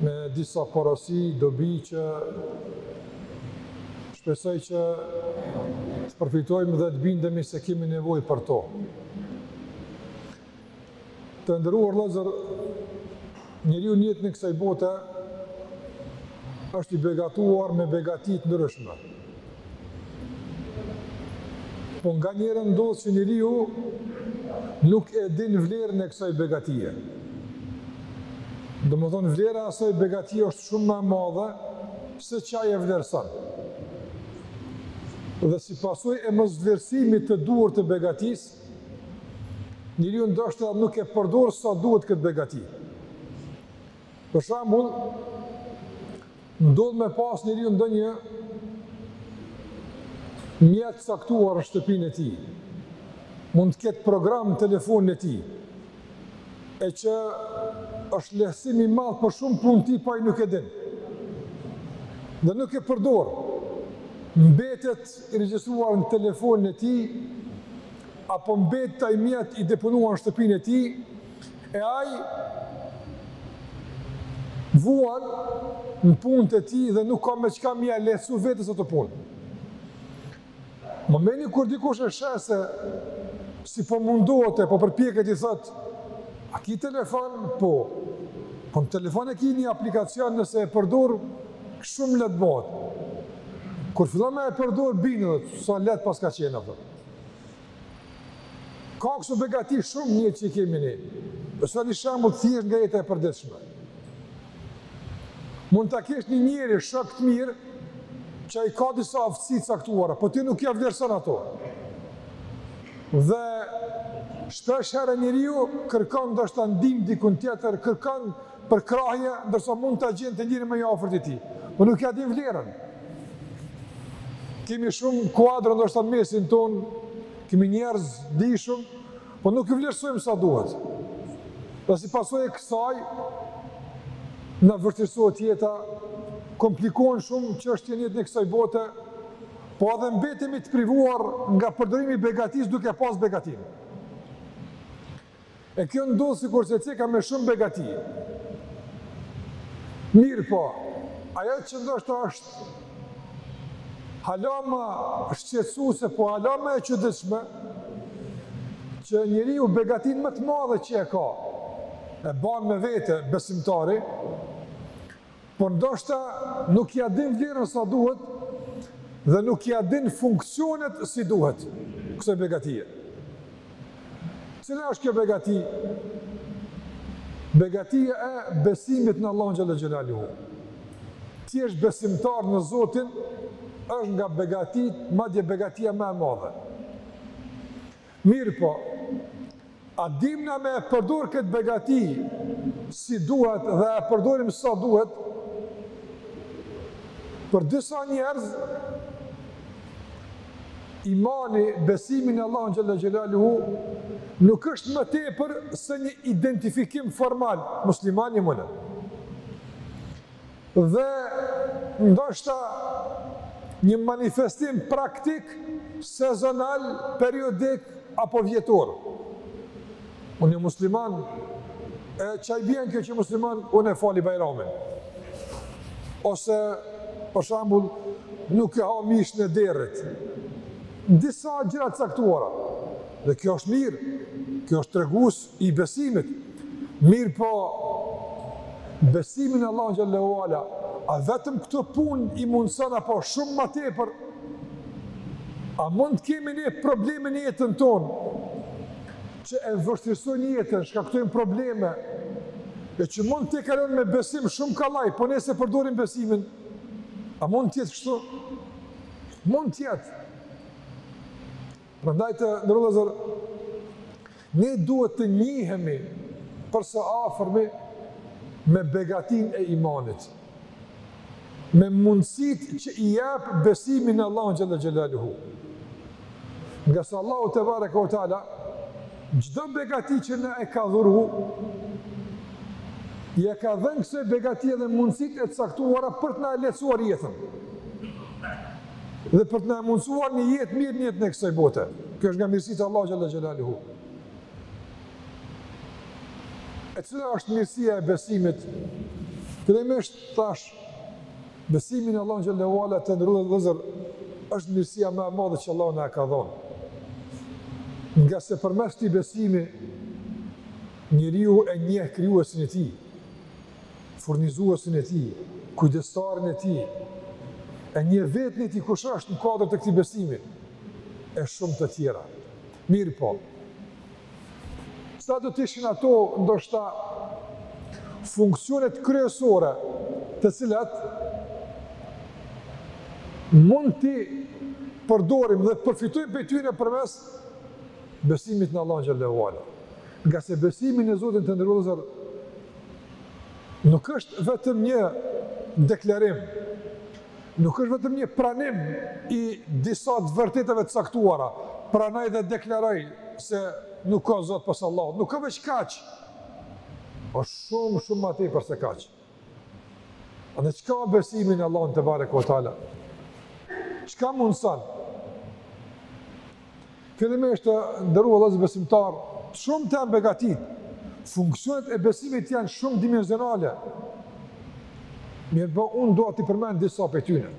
me disa porosi, dobi që shpresoj që të përfitojmë dhe të bindemi se kemi nevojë për to. Të nderuar vëllezër, njeriu në jetën e kësaj bote është i begatuar me begati të ndryshme. Po nga njëherë ndodh që njeriu nuk e din vlerën e kësaj begatie. Domethënë vlera e asaj begatie është shumë ma e madhe se ç'ai e vlerëson. Dhe si pasojë e mosvlerësimit të duhur të begatisë, njeriu ndoshta edhe nuk e përdor sa duhet këtë begati. Për shembull, Ndodh me pas njeriu ndonjë mjet të caktuar në shtëpinë e tij, mund të ketë program në telefonin e tij, e që është lehtësim i madh për shumë punë të tij, po ai nuk e din, dhe nuk e përdor, mbetet i regjistruar në telefonin e tij, apo mbetet ai mjet i deponuar në shtëpinë e tij, E ai vuan në punët e tij dhe nuk ka me çka me ia lehtësu vetes ato punë. Momenti kur dikush e sheh se si po mundohet e po përpjeket i thot, a ki telefon? Po, po në telefon e ki një aplikacion nëse e përdor, shumë lehtë bëhet. Kur fillon me e përdor, bindet sa lehtë paska qenë ato. Ka kështu begati shumë në jetë që i kemi ne. Ose një shembull të thjeshtë nga jeta e përditshme. Mund ta kesh një njeri shok të mirë që i ka disa aftësi të caktuara, por ti nuk ia vlerëson ato. Dhe shpeshherë njeriu kërkon ndoshta ndihmë diku tjetër, kërkon përkrahje, ndërsa mund ta gjen te njeriu më i afërt i tij. Po nuk ia din vlerën. Kemi shumë kuadra ndoshta në mesin tonë, kemi njerëz të dijshëm, po nuk i vlerësojmë sa duhet. Dhe si pasojë e kësaj, na vështirësohet jeta, komplikohen shumë çështje në jetën e kësaj bote, po edhe mbetemi të privuar nga përdorimi i begatisë duke e pas begatinë. E kjo ndodh sikurse ceka me shumë begati. Mirëpo, ajo që ndoshta është hala ma shqetësuse po hala ma e çuditshme, që njeriu begatinë më të madhe që e ka, e ban me vete besimtari, por ndoshta nuk ja din vlerën sa duhet dhe nuk ja din funksionet si duhet kësoj begatije. Cila është kjo begati? Begatia e besimit në Allahun xhele xhelaluhu. Të jesh besimtar në Zotin, është nga begatitë, madje begatia më e madhe. Mirëpo, a dimë na me e përdorë këtë begati si duhet dhe a e përdorim sa duhet? Për disa njerëz, imani, besimi në Allahun xhele xhelaluhu, nuk është më tepër se një identifikim formal, musliman jam unë. Dhe ndoshta një manifestim praktik sezonal, periodik apo vjetor. Unë jam musliman, e çka e bën kjo që musliman unë e fali Bajramin. Ose për shembull nuk e ha mishin e derrit. Disa gjëra të caktuara. Dhe kjo është mirë. Kjo është tregues i besimit, mirëpo besimi në Allahun xhele ue ala, a vetëm këtë punë e mundëson apo shumë më tepër? A mund të kemi ne probleme në jetën tonë që e vështirësojnë jetën, shkaktojnë probleme e që mund të kalohen me besim shumë kollaj, po nëse e përdorim besimin, a mund të jetë kështu? Mund të jetë. Prandaj të nderuar vëllezër, ne duhet të njihemi për së afërmi me begatinë e imanit, me mundësitë që i jep besimi në Allahun xhele xhelaluhu. Ngase Allahu tebareke ue teala, çdo begati që na e ka dhuru, ia ka dhënë kësoj begati edhe mundësitë e caktuara për të na e lehtësuar jetën. dhe për të na e mundësuar një jetë mirë në jetën e kësaj bote. Kjo është nga mirësitë e Allahut xhele xhelaluhu. E cila është mirësia e besimit? Kryesisht tash, besimi në Allahun xhele ue ala të nderuar vëllezër, është mirësia më e madhe që Allahu na e ka dhonë. Ngase përmes këtij besimi, njeriu e njeh krijuesin e tij, furnizuesin e tij, kujdestarin e tij, e njeh veten e tij kush është në kuadër të këtij besimi, e shumë të tjera. Mirëpo, çka do të ishin ato ndoshta funksionet kryesore të cilat mund t'i përdorim dhe përfitojmë prej tyre përmes besimit në Allahun xhele ue ala. Ngase besimi në Zotin të nderuar vëllezër Nuk është vetëm një deklarim, nuk është vetëm një pranim i disa të vërtetave të caktuara, pranoj dhe deklaroj se nuk ka Zot pas Allahut, nuk është veç kaq, osht shumë, shumë ma tepër se kaq. Atëherë çka besimi në Allahun tebareke ue teala? Çka mundëson? Fillimisht të nderuar vllezër besimtarë, shumë janë begatitë, funksionet e besimit janë shumë dimenzionale, mirëpo unë dua t'i përmend disa prej tyne.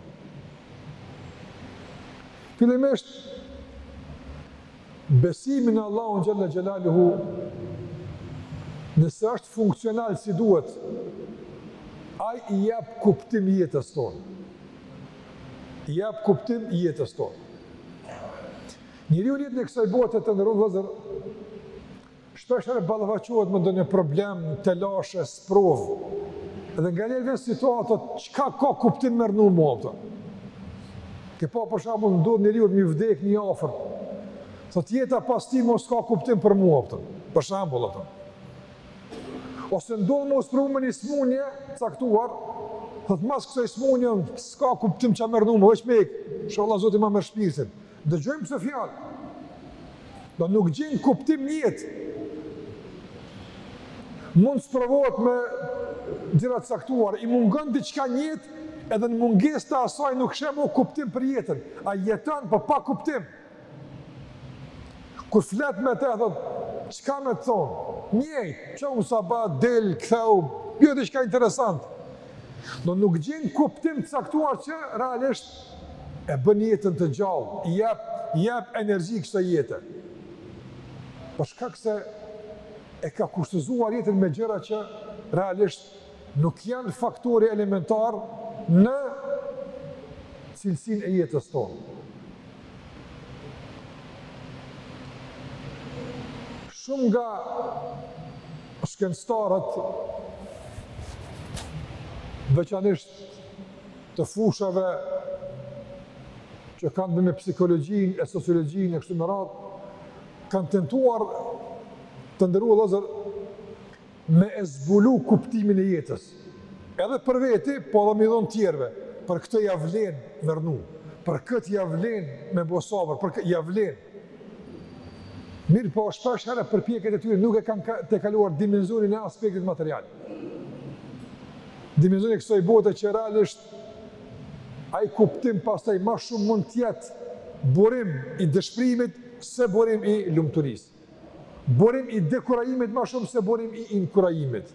Fillimisht, besimi në Allahun xhel-le xhelaluhu, nëse është funksional si duhet, ai i jep kuptim jetës tonë. i jap kuptim jetës tonë. Njeriu në jetën e kësaj bote të nderuar vllezër, shpeshherë ballafaqohet me ndonjë problem, telashe, sprovë. Edhe nganjëherë vjen situata, çka ka kuptim me rrnu, më kupton? Ke pa për shembull ndodh njeriu me i vdek një i afërt. Thot jeta pas tij më s'ka kuptim për mua, a kupton. Për shembull, a kupton. Ose ndodh me u sprovu me një smunje t'caktuar, edhe thot mas kësaj smunje, s'ka kuptim çka me rrnu, veç me dek, ishalla Zoti ma merr shpirtin. Dëgjojmë kësi fjalë. Do nuk gjejnë kuptim n'jetë. Mund të sprovohet me gjëra t'caktuara, i mungon diçka n'jetë, edhe në mungesë të asaj nuk sheh mo kuptim për jetën. A jeton, por po pa kuptim. Kur flet me te, thot, çka me të thonë? Njejt, çou n'sabah, dil, kthehu, jo diçka interesant. Do nuk gjejnë kuptim të caktuar që realisht e bën jetën të gjallë, i jep, i jep energji kësaj jete. Për shkak se e ka kushtëzuar jetën me gjëra që realisht nuk janë faktori elementar në cilësinë e jetës tonë. Shumë nga shkencëtarët veçanërisht të fushave që kanë me psikologjinë e sociologjinë e kështu me radhë kanë tentuar të nderuar vllezër me e zbulu kuptimin e jetës, edhe për veti, po edhe me i dhonë tjerëve, për këtë ia vlen me rrnu, për këtë ia vlen me bo sabër, për këtë ia vlen. Mirëpo, shpeshherë përpjekjet e tyre nuk e kanë tejkaluar dimenzionin e aspektit material. Dimenzionin e kësoj bote që realisht ai kuptim pastaj ma shumë mund t'jetë burim i dëshprimit se burim i lumturisë. Burim i dekurajimit ma shumë se burim i inkurajimit.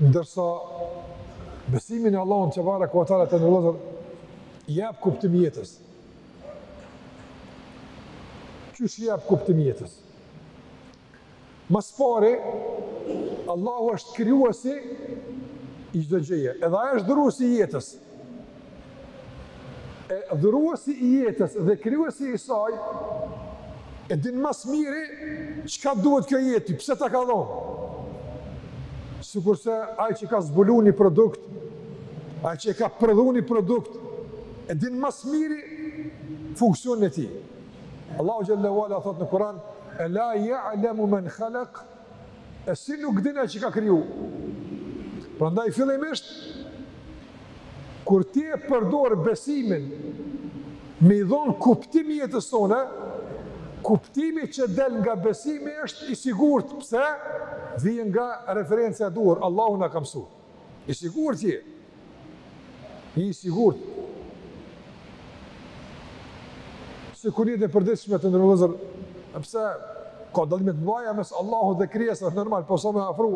Ndërsa, besimi në Allahun tebareke ue teala, të nderuar vëllezër, i jep kuptim jetës. Qysh jep kuptim jetës? Ma së pari, Allahu është krijuesi i çdo gjëje, edhe ai është dhuruesi i jetës. E dhuruesi i jetës dhe krijuesi i saj e din ma së miri çka duhet kjo jetë, pse ta ka dhon. Sikurse ai që ka zbulu një produkt, ai që ka prodhu një produkt e din ma së miri funksionin e tij. Allahu xhel-le ue ala thot në Kur'an, "Ela ya'lamu man khalaq?" E si nuk din ai që ka kriju? Prandaj fillimisht kur ti e përdor besimin me i dhon kuptim jetës tonë, kuptimi që del nga besimi është i sigurt. Pse? Vjen nga referenca e duhur, Allahu na ka msu. I sigurt je. Je i sigurt. Sikur n'jetë e përditshme, të nderuar vëllezër, pse ka dallime të mëdha mes Allahut dhe krijesave normal, po sa me afru.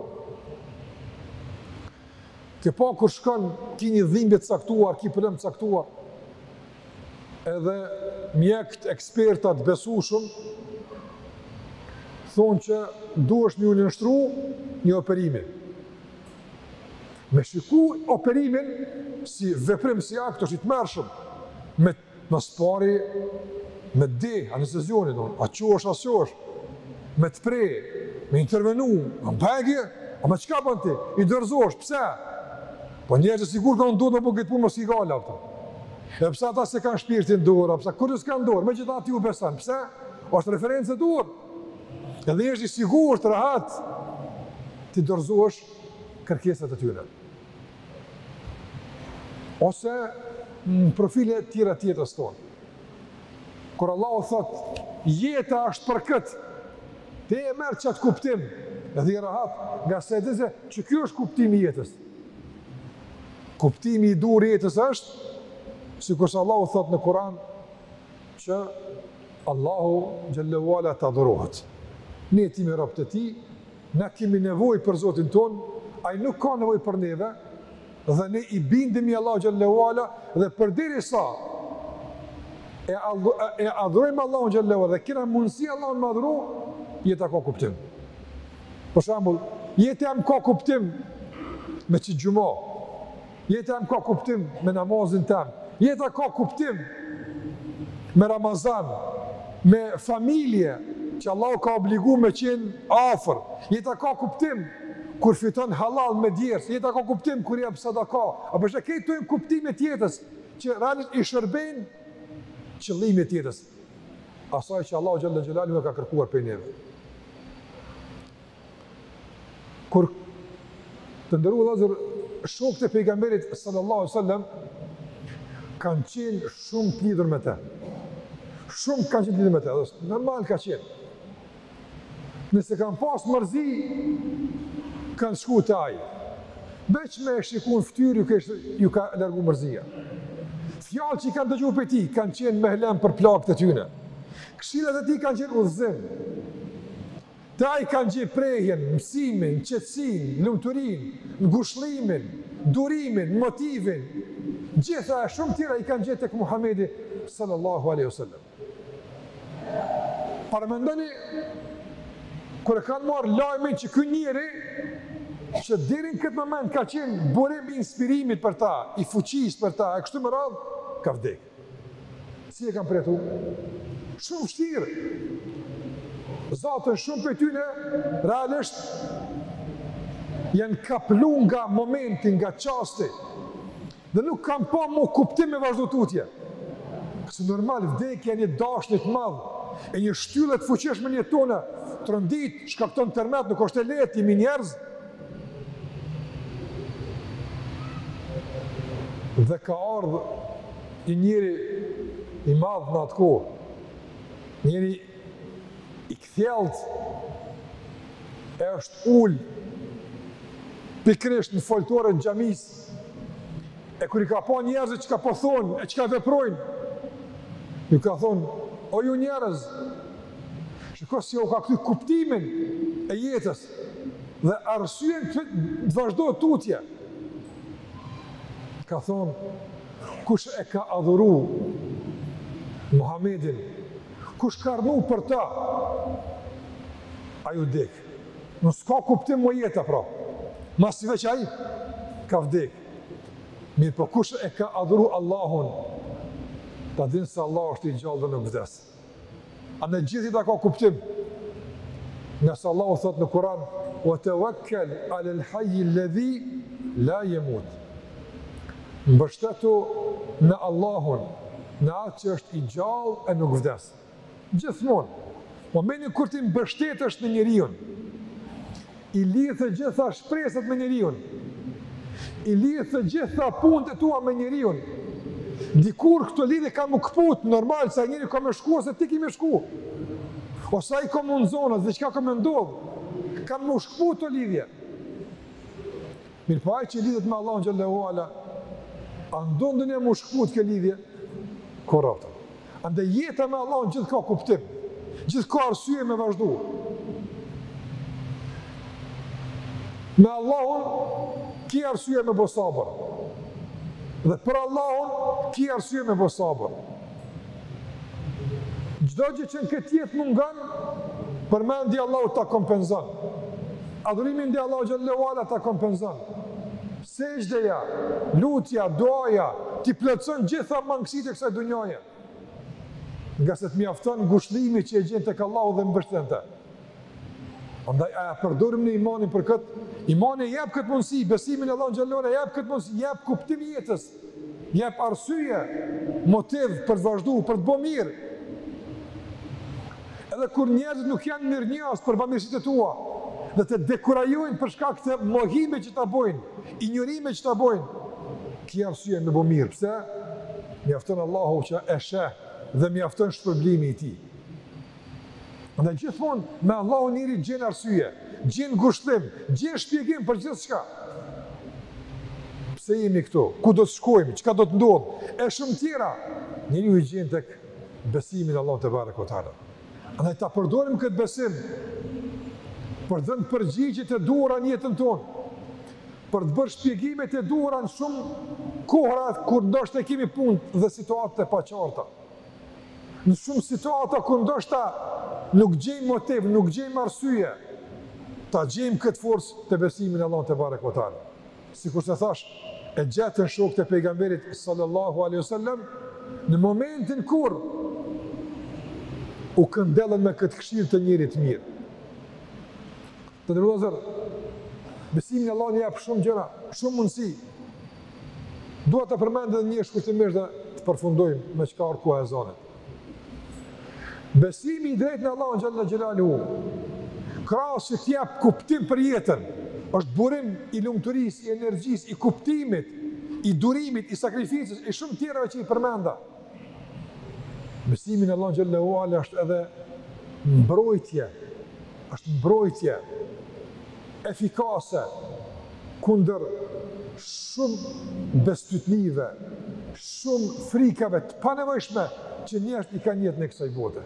Ke pa kur shkon, ki një dhimbje të caktuar, ki problem të caktuar. Edhe mjekët, ekspertat e besueshëm, thonë që duhesh me iu nënshtru një operimi. Me shiku operimin si veprim, si akt është i tmerrshëm. Ma së pari me di anestezionin,, a qosh as qosh. Me të pre, me intervenu, a bëgje, a me çka ban ti? I dorëzohesh, pse? Po njerëzit sigurt kanë duhet apo këtë punë mos i gala ato. Edhe pse ata s'e kanë shpirtin n'dorë, pse kur s'kan n'dorë, megjithatë ti u beson, pse? Është referencë e duhur. Edhe je i sigurt, rehat, t'i dorëzohesh kërkesat e tyre. Ose në profile tjera t'jetës tonë. Kur Allah o thot, jeta është për këtë, ti e merr qatë kuptim, edhe je i rahat, ngase e di që kjo është kuptimi i jetës. Kuptimi i duhur i jetës është, sikurse Allahu thot në Koran, që Allahu xhel-le ue ala të adhurohet. Ne jemi rob të tij, na kemi nevojë për Zotin ton, ai nuk ka nevojë për neve dhe ne i bindemi Allahut xhel-le ue ala dhe përderisa e e adhurojmë Allahun xhel-le ue ala dhe kena mundësi Allahun me adhuru, jeta ka kuptim. Për shembull, jeta jem ka kuptim m'u çu n'xhuma. Jeta jeme ka kuptim me namazin tem. Jeta ka kuptim me Ramazan, me familje që Allahu ka obligu me qenë afër. Jeta ka kuptim kur fiton halal me djersë. Jeta ka kuptim kur jep sadaka. A po sheh, krejt këto janë kuptime të jetës që realisht i shërbejnë qëllimit të jetës. Asaj që Allahu xhele xhelaluhu e ka kërkuar prej neve. Kur, të nderuar vllazën, shokët e pejgamberit sallallahu alaihi wasallam kanë qenë shumë të lidhur me të. Shumë kanë qenë të lidhur me të, është normal ka qenë. Nëse kanë pas mërzi, kanë shku te ai. Veç me e shiku n'fytyrë, ju ka largu mërzia. Fjalët që i kanë dëgju prej tij, kanë qenë mehlem për plagët e tyne. Këshillat e tij kanë qenë udhëzim. Te ai kanë gjet prehjen, mësimin, qetësinë, lumturinë, ngushëllimin, durimin, motivin. Gjitha e shumë tjera i kanë gjet tek Muhamedi sallallahu alaihi wasallam. Paramendoni kur e kanë marrë lajmin që ky njeri që deri në këtë moment ka qenë burim i inspirimit për ta, i fuqisë për ta, e kështu me radhë, ka vdek. Si e kanë përjetu? Shumë vështirë. Zaten shumë prej tyne, realisht, janë kaplu nga momenti, nga çasti, dhe nuk kanë pa më kuptim me vazhdu tutje. Se normal, vdekja e një dashnie të madhe, e një shtylle të fuqishme në jetën tonë, trondit, shkakton tërmet, nuk është e lehtë, jemi njerëz, Dhe ka ardhë një njeri i madh në atë kohë, njeri i kthjellët, e është ul pikërisht në foltore të xhamisë, e kur i ka pa njerëzit çka po thonë, e çka veprojnë, ju ka thonë, o ju njerëz, shiko si e ka kthy kuptimin e jetës, Dhe arsyen të vazhdojë tutje, ka thonë, kush e ka adhuru Muhammedin, kush ka rrnu për ta, ai vdek, nuk ka kuptim më jeta, pra, masi veç ai ka vdek, mirëpo kush e ka adhuru Allahun, ta dinë se Allahu është i gjallë dhe nuk vdes. Ende gjithë jeta ka kuptim, ngase Allahu thotë në Kur'an, "Wa tawakkal 'ala al-hayy alladhi la yamut." Mbështetu në Allahun, në atë që është i gjallë e nuk vdes. Gjithmonë, momentin kur ti mbështetesh në njeriun, I lidh të gjitha shpresat me njeriun. I lidh të gjitha punët e tua me njeriun. Dikur këto lidhje kanë m'u këput, normal, se njëri ka me shku ose ti ki me shku. Ose ai ka me u nxanë, s'di çka ka me ndodhë. Kanë m'u shkëput këto lidhje. Mirëpo ai që lidhet me Allahun xhelle ue ala, a ndodh m'u shkëput kjo lidhje? Kurrë hiç. Andaj jeta me Allahun gjithë ka kuptim, gjithë ka arsye me vazhdu. Me Allahun ki arsye me bo sabër. Dhe për Allahun ki arsye me bo sabër. Çdo gjë që në këtë jetë mungon, përmendja e Allahut ta kompenzon. Adhurimi ndaj Allahut xhelle ue ala ta kompenzon. Sexhdeja, lutja, duaja, t'i plotëson gjitha mangësitë e kësaj dunjaje. Ngase të mjafton ngushëllimi që e gjen tek Allahu dhe mbështetja n'te. Andaj, a e përdorim ne imanin për këtë? Imani e jep këtë mundësi, besimi në Allahun xhelle ue ala, e jep këtë mundësi, jep kuptim jetës, jep arsye, motiv për të vazhdu, për të bo mirë. Edhe kur njerëzit nuk janë mirënjohës për bamirësitë e tua, dhe të dekurajojnë për shkak të mohimeve që t'i bojnë, injorimeve që t'i bojnë, ki arsye me bo mirë, pse? Mjafton Allahu që e sheh dhe mjafton shpërblimi i tij. Andaj gjithmonë me Allahun njeri gjen arsye, gjen ngushëllim, gjen shpjegim për gjithçka. Pse jemi këtu? Ku do të shkojmë? Çka do të ndodhë? E shumë tjera. Njeriu i gjen tek besimi në Allahun tebareke ue teala. Andaj ta përdorim këtë besim për dhënë përgjigjet e duhura në jetën tonë, për të bërë shpjegimet e duhura në shumë kohëra kur ndoshta kemi punë dhe situata të paqarta. Në shumë situata ku ndoshta nuk gjejmë motiv, nuk gjejmë arsye, ta gjejmë këtë forcë te besimi në Allahun tebareke ve teala. Sikurse thash, e gjetën shokët e pejgamberit sallallahu alaihi wasallam në momentin kur u këndellën me këtë këshillë të njeriut të mirë. Të nderuar vëllezër, besimi në Allahun i jap shumë gjëra, shumë mundësi, Dua të përmend edhe një shkurtimisht dhe të përfundojmë meqë është koha e ezanit. Besimi i drejtë në Allahun xhelle xhelaluhu. Krahas që të jap kuptim për jetën, është burim i lumturisë, i energjisë, i kuptimit, i durimit, i sakrificës, i shumë tjerave që i përmenda. Besimi në Allahun xhelle ue ala është edhe mbrojtje, është mbrojtje efikase kundër shumë bestytnive, shumë frikave të panevojshme që njerëzit i kanë n'jetën e kësaj bote.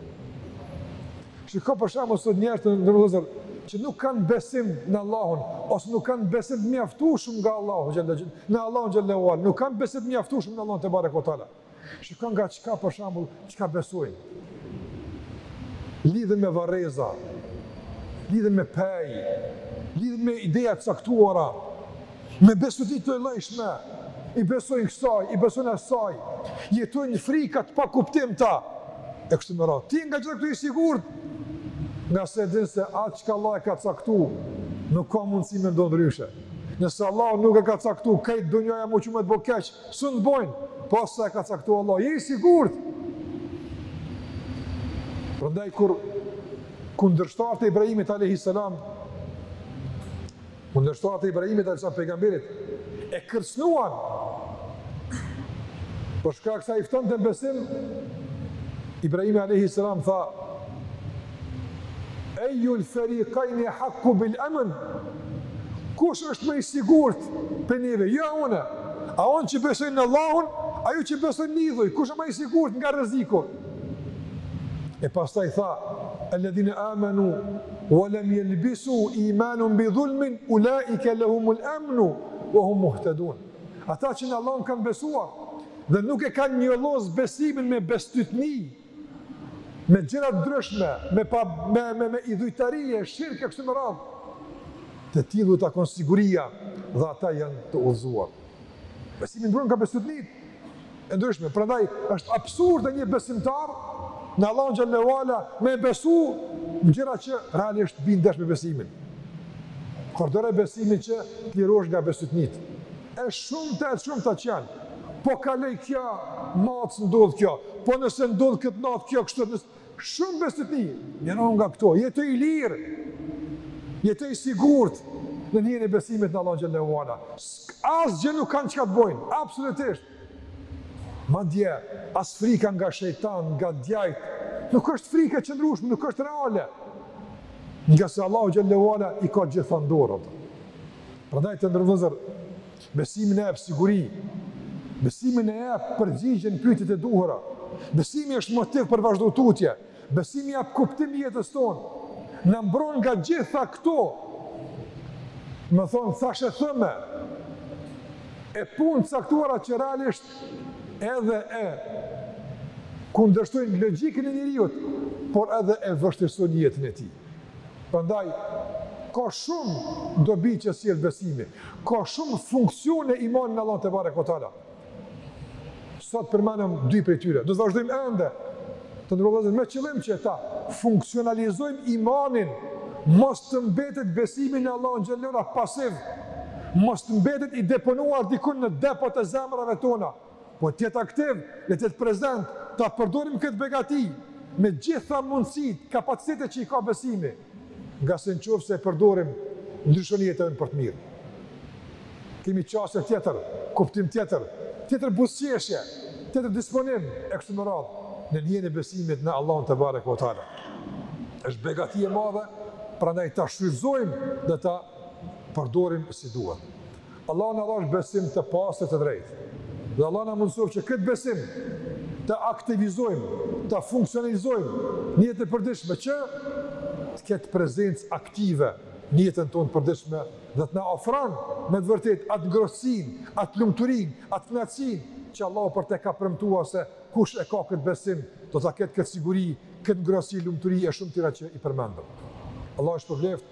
Shiko për shembull sot të nderuar vëllezër që nuk kanë besim në Allahun ose nuk kanë besim të mjaftueshëm nga Allahu në Allahun xhelle ue ala nuk kanë besim të mjaftueshëm në Allahun tebareke ue teala. Shiko nga çka për shembull çka besojnë. Lidhen me varreza, lidhen me pej, lidhen me ideja të caktuara, Me besytni të llojllojshme, i besojnë kësaj, i besojnë asaj, jetojnë frika të pakuptimta, e kështu me radhë. Ti je nga gjitha këto i sigurt, ngase din se atë çka Allahu e ka caktu, nuk ka mundësi me ndodh ndryshe. Nëse Allahu nuk e ka caktu, krejt dunjaja m'u çu me të bo keqë, s'un të bojnë, po s'e ka caktu Allahu, je i sigurt. Prandaj, kur kundërshtarët e Ibrahimit alayhis salam Kundërshtarët e Ibrahimit alayhis salam pejgamberit e kërcënuan për shkak se ai ftonte në besim. Ibrahimi alayhis salam tha: "Ayyul fariqayni ahaqqu bil amn?" Kush është më i sigurt prej neve? Jo unë. A unë që besoj në Allahun, a ju që besoni në idhuj? Kush është më i sigurt nga rreziku? E pastaj tha: "Alladhina amanu Wa lam yalbisu imanahum bi dhulmin ulaika lahumul amnu wa hum muhtadun. Ata që në Allahun kanë besuar dhe nuk e kanë njollos besimin me bestytni, me gjëra të ndryshme, me pa me me, me idhujtarie, shirk e kështu me radhë. Të tillë u takon siguria dhe ata janë të udhëzuar. Besimi të mbron nga besytnitë e ndryshme, prandaj është absurde një besimtar në Allahun xhelle ue ala me besu në gjëra që realisht bien ndesh me besimin. Përdore besimin që të lirohesh nga besytnitë. E shumta e shumta kanë, po kaloi kjo, ka me të ndodh kjo, po nëse ndodh këtë natë kjo, kështu nëse, Shumë bestytni, lirohu nga këto, jeto i lirë, jeto i sigurt nën hijen e besimit në Allahun xhelle ue ala. Asgjë nuk kanë çka të bojnë, absolutisht. Madje, as frika nga shejtani, nga djajtë, nuk është frikë e qëndrueshme, nuk është reale. Ngase Allahu xhelle ue ala i ka gjithë në dorë të tij. Prandaj të nderuar vëllezër, Besimi na jep siguri. Besimi na jep përgjigje në pyetjet e duhura. Besimi është motiv për me vazhdu tutje. Besimi i jep kuptim jetës tonë. Na mbron nga gjitha këto. Më thonë, thashetheme. E punë të caktuara që realisht edhe e kundërshtojnë logikën e njeriut, por edhe e vështirësojnë jetën e tij. Prandaj, ka shumë dobi që sjell besimi, ka shumë funksione imani në Allahun tebareke ve teala. Sot përmendëm dy prej tyre. Do të vazhdojmë ende t'i ndërlidhim me qëllim që ta funksionalizojmë imanin, mos të mbetet besimi në Allahun xhel-le shanuhu pasiv, mos të mbetet i deponuar diku në depot e zemrave tona. Po të jetë aktiv, le të jetë prezent, ta përdorim këtë begati me gjitha mundësitë, kapacitetet që i ka besimi, ngase në qoftë se e përdorim, ndryshon jeta jonë për të mirë. Kemi qasje tjetër, kuptim tjetër, tjetër buzëqeshje, tjetër disponim e kështu me radhë nën hijen e besimit në Allahun tebareke ve teala. Është begati e madhe, prandaj ta shfrytëzojmë dhe ta përdorim si duhet. Allahu na dhashtë besim të pastër e të drejtë. Dhe Allahu na mundësoftë që këtë besim ta aktivizojmë, ta funksionalizojmë në jetën e përditshme që të ketë prezencë aktive në jetën tonë të përditshme dhe të na ofron me të vërtetë atë ngrohtësinë, atë lumturinë, atë kënaqësinë që Allahu për të ka premtuar se kush e ka këtë besim, do ta ketë këtë siguri, këtë ngrohtësi, lumturi e shumë tjera që i përmendëm. Allahu ju shpërbleftë